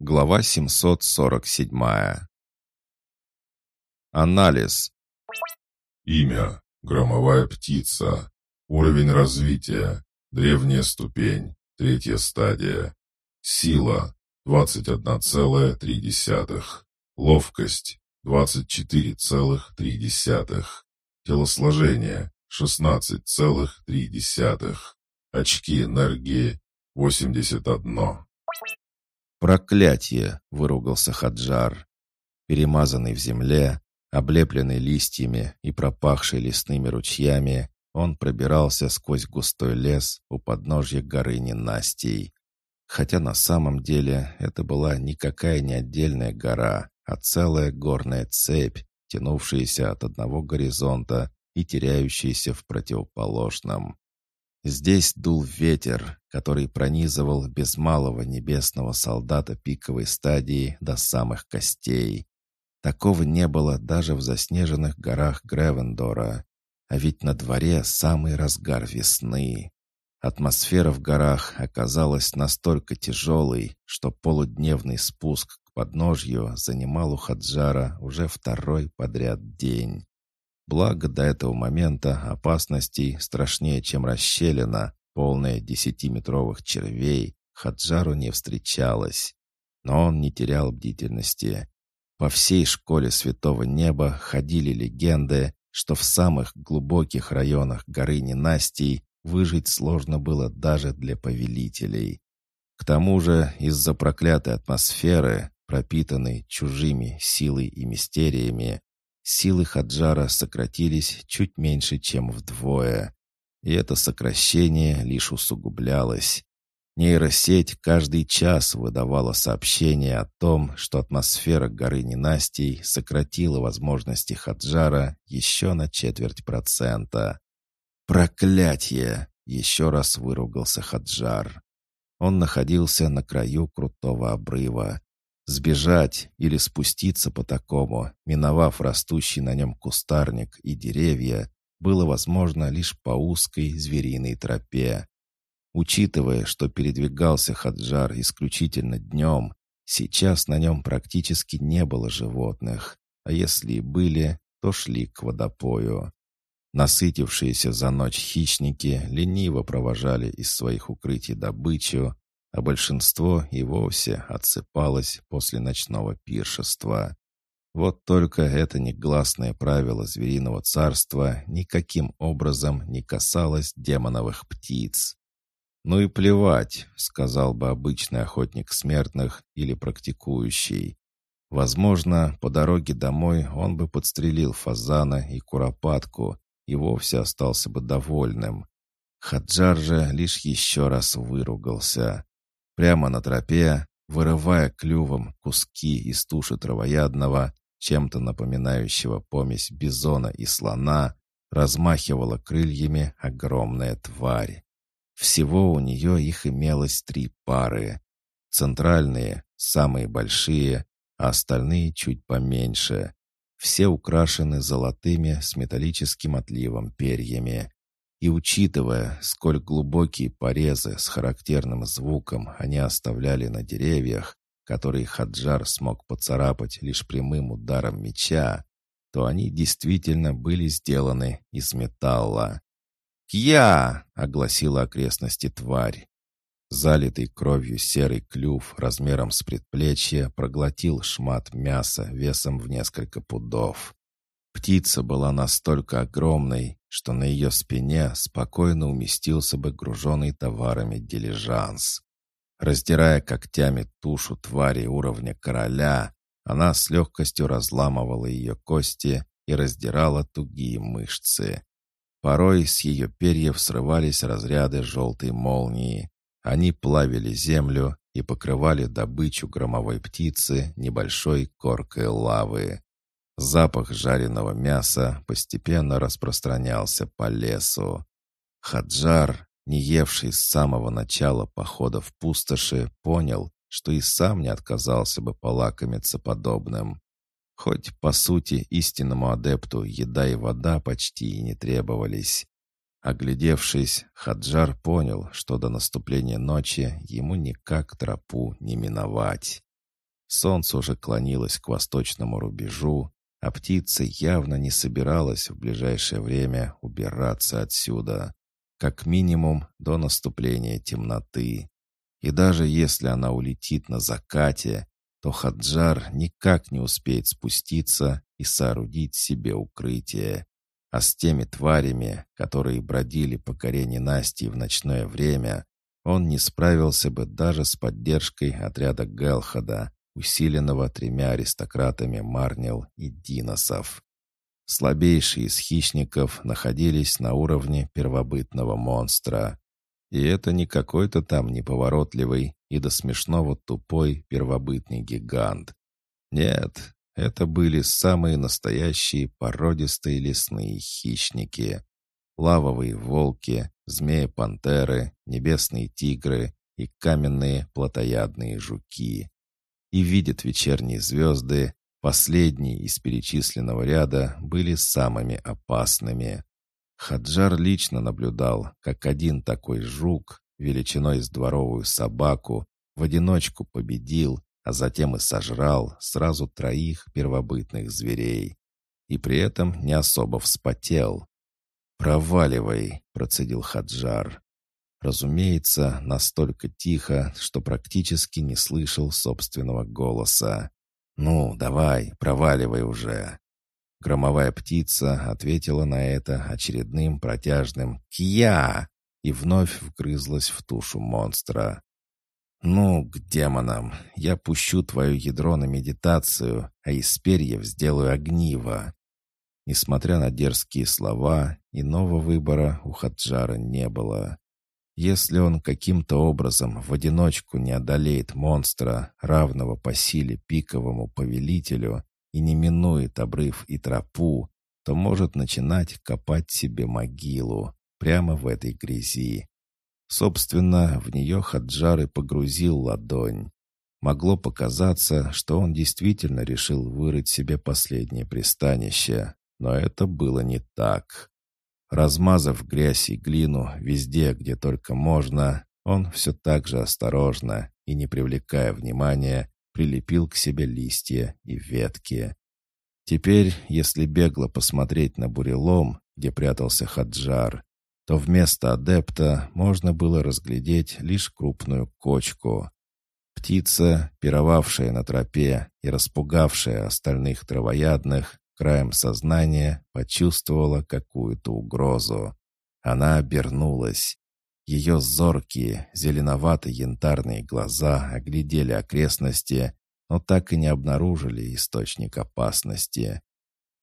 Глава 747. Анализ. Имя. Громовая птица. Уровень развития. Древняя ступень. Третья стадия. Сила. 21,3. Ловкость. 24,3. Телосложение. 16,3. Очки энергии. 81. «Проклятие!» — выругался Хаджар. Перемазанный в земле, облепленный листьями и пропахший лесными ручьями, он пробирался сквозь густой лес у подножья горы ненастей. Хотя на самом деле это была никакая не отдельная гора, а целая горная цепь, тянувшаяся от одного горизонта и теряющаяся в противоположном. Здесь дул ветер, который пронизывал без малого небесного солдата пиковой стадии до самых костей. Такого не было даже в заснеженных горах Гревендора. А ведь на дворе самый разгар весны. Атмосфера в горах оказалась настолько тяжелой, что полудневный спуск к подножью занимал у Хаджара уже второй подряд день. Благо до этого момента опасностей страшнее, чем расщелина, полная десятиметровых червей, Хаджару не встречалось. Но он не терял бдительности. По всей школе Святого Неба ходили легенды, что в самых глубоких районах горы Ненастий выжить сложно было даже для повелителей. К тому же из-за проклятой атмосферы, пропитанной чужими силой и мистериями, Силы Хаджара сократились чуть меньше, чем вдвое. И это сокращение лишь усугублялось. Нейросеть каждый час выдавала сообщение о том, что атмосфера горы ненастий сократила возможности Хаджара еще на четверть процента. «Проклятье!» — еще раз выругался Хаджар. Он находился на краю крутого обрыва. Сбежать или спуститься по такому, миновав растущий на нем кустарник и деревья, было возможно лишь по узкой звериной тропе. Учитывая, что передвигался Хаджар исключительно днем, сейчас на нем практически не было животных, а если и были, то шли к водопою. Насытившиеся за ночь хищники лениво провожали из своих укрытий добычу, а большинство и вовсе отсыпалось после ночного пиршества. Вот только это негласное правило звериного царства никаким образом не касалось демоновых птиц. «Ну и плевать», — сказал бы обычный охотник смертных или практикующий. Возможно, по дороге домой он бы подстрелил фазана и куропатку и вовсе остался бы довольным. Хаджар же лишь еще раз выругался. Прямо на тропе, вырывая клювом куски из туши травоядного, чем-то напоминающего помесь бизона и слона, размахивала крыльями огромная тварь. Всего у нее их имелось три пары. Центральные, самые большие, а остальные чуть поменьше. Все украшены золотыми с металлическим отливом перьями. И учитывая, сколь глубокие порезы с характерным звуком они оставляли на деревьях, которые Хаджар смог поцарапать лишь прямым ударом меча, то они действительно были сделаны из металла. «Кья!» — огласила окрестности тварь. Залитый кровью серый клюв размером с предплечье проглотил шмат мяса весом в несколько пудов. Птица была настолько огромной, что на ее спине спокойно уместился бы груженный товарами дилижанс. Раздирая когтями тушу твари уровня короля, она с легкостью разламывала ее кости и раздирала тугие мышцы. Порой с ее перьев срывались разряды желтой молнии. Они плавили землю и покрывали добычу громовой птицы небольшой коркой лавы. Запах жареного мяса постепенно распространялся по лесу. Хаджар, не евший с самого начала похода в пустоши, понял, что и сам не отказался бы полакомиться подобным. Хоть, по сути, истинному адепту еда и вода почти и не требовались. Оглядевшись, Хаджар понял, что до наступления ночи ему никак тропу не миновать. Солнце уже клонилось к восточному рубежу, а птица явно не собиралась в ближайшее время убираться отсюда, как минимум до наступления темноты. И даже если она улетит на закате, то Хаджар никак не успеет спуститься и соорудить себе укрытие. А с теми тварями, которые бродили по горе ненастья в ночное время, он не справился бы даже с поддержкой отряда Гелхада, усиленного тремя аристократами Марнил и Диносов. Слабейшие из хищников находились на уровне первобытного монстра. И это не какой-то там неповоротливый и до смешного тупой первобытный гигант. Нет, это были самые настоящие породистые лесные хищники. Лавовые волки, змеи-пантеры, небесные тигры и каменные плотоядные жуки. И видят вечерние звезды, последние из перечисленного ряда были самыми опасными. Хаджар лично наблюдал, как один такой жук, величиной с дворовую собаку, в одиночку победил, а затем и сожрал сразу троих первобытных зверей. И при этом не особо вспотел. «Проваливай», — процедил Хаджар. Разумеется, настолько тихо, что практически не слышал собственного голоса. «Ну, давай, проваливай уже». Громовая птица ответила на это очередным протяжным «Кья!» и вновь вгрызлась в тушу монстра. «Ну, к демонам! Я пущу твое ядро на медитацию, а из перьев сделаю огниво!» Несмотря на дерзкие слова, иного выбора у Хаджара не было. Если он каким-то образом в одиночку не одолеет монстра, равного по силе пиковому повелителю, и не минует обрыв и тропу, то может начинать копать себе могилу прямо в этой грязи. Собственно, в нее Хаджар и погрузил ладонь. Могло показаться, что он действительно решил вырыть себе последнее пристанище, но это было не так. Размазав грязь и глину везде, где только можно, он все так же осторожно и, не привлекая внимания, прилепил к себе листья и ветки. Теперь, если бегло посмотреть на бурелом, где прятался Хаджар, то вместо адепта можно было разглядеть лишь крупную кочку. Птица, пировавшая на тропе и распугавшая остальных травоядных, краем сознания почувствовала какую-то угрозу. Она обернулась. Ее зоркие, зеленовато-янтарные глаза оглядели окрестности, но так и не обнаружили источник опасности.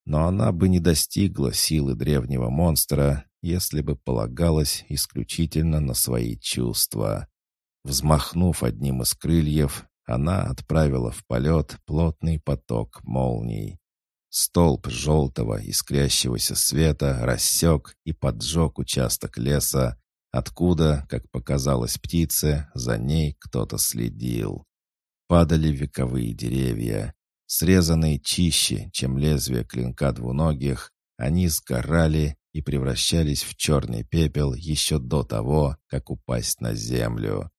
Но она бы не достигла силы древнего монстра, если бы полагалась исключительно на свои чувства. Взмахнув одним из крыльев, она отправила в полет плотный поток молний. Столб желтого искрящегося света рассек и поджег участок леса, откуда, как показалось птице, за ней кто-то следил. Падали вековые деревья. Срезанные чище, чем лезвие клинка двуногих, они сгорали и превращались в черный пепел еще до того, как упасть на землю.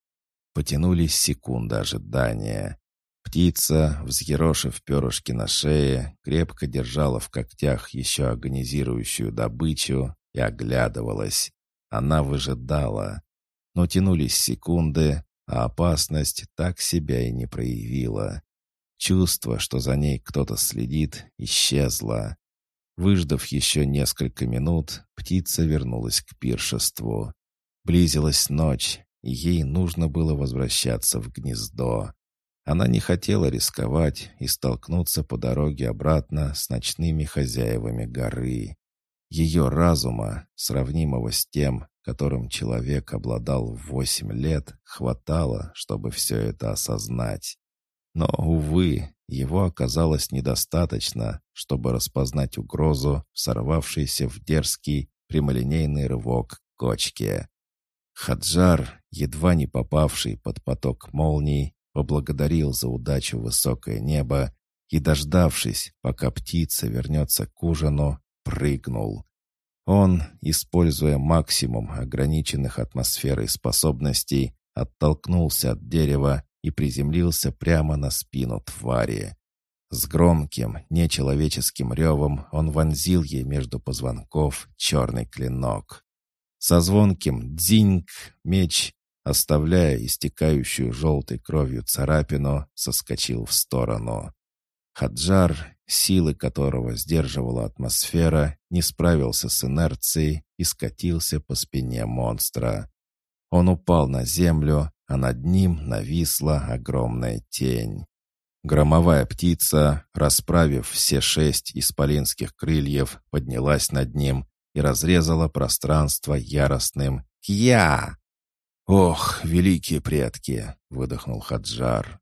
Потянулись секунды ожидания. Птица, взъерошив перышки на шее, крепко держала в когтях еще агонизирующую добычу и оглядывалась. Она выжидала. Но тянулись секунды, а опасность так себя и не проявила. Чувство, что за ней кто-то следит, исчезло. Выждав еще несколько минут, птица вернулась к пиршеству. Близилась ночь, и ей нужно было возвращаться в гнездо. Она не хотела рисковать и столкнуться по дороге обратно с ночными хозяевами горы. Ее разума, сравнимого с тем, которым человек обладал в восемь лет, хватало, чтобы все это осознать. Но, увы, его оказалось недостаточно, чтобы распознать угрозу, сорвавшейся в дерзкий прямолинейный рывок к кочке. Хаджар, едва не попавший под поток молний, поблагодарил за удачу высокое небо и, дождавшись, пока птица вернется к ужину, прыгнул. Он, используя максимум ограниченных атмосферой способностей, оттолкнулся от дерева и приземлился прямо на спину твари. С громким, нечеловеческим ревом он вонзил ей между позвонков черный клинок. Со звонким «дзиньк» меч, оставляя истекающую желтой кровью царапину, соскочил в сторону. Хаджар, силы которого сдерживала атмосфера, не справился с инерцией и скатился по спине монстра. Он упал на землю, а над ним нависла огромная тень. Громовая птица, расправив все шесть исполинских крыльев, поднялась над ним и разрезала пространство яростным «Кья!». «Ох, великие предки!» — выдохнул Хаджар.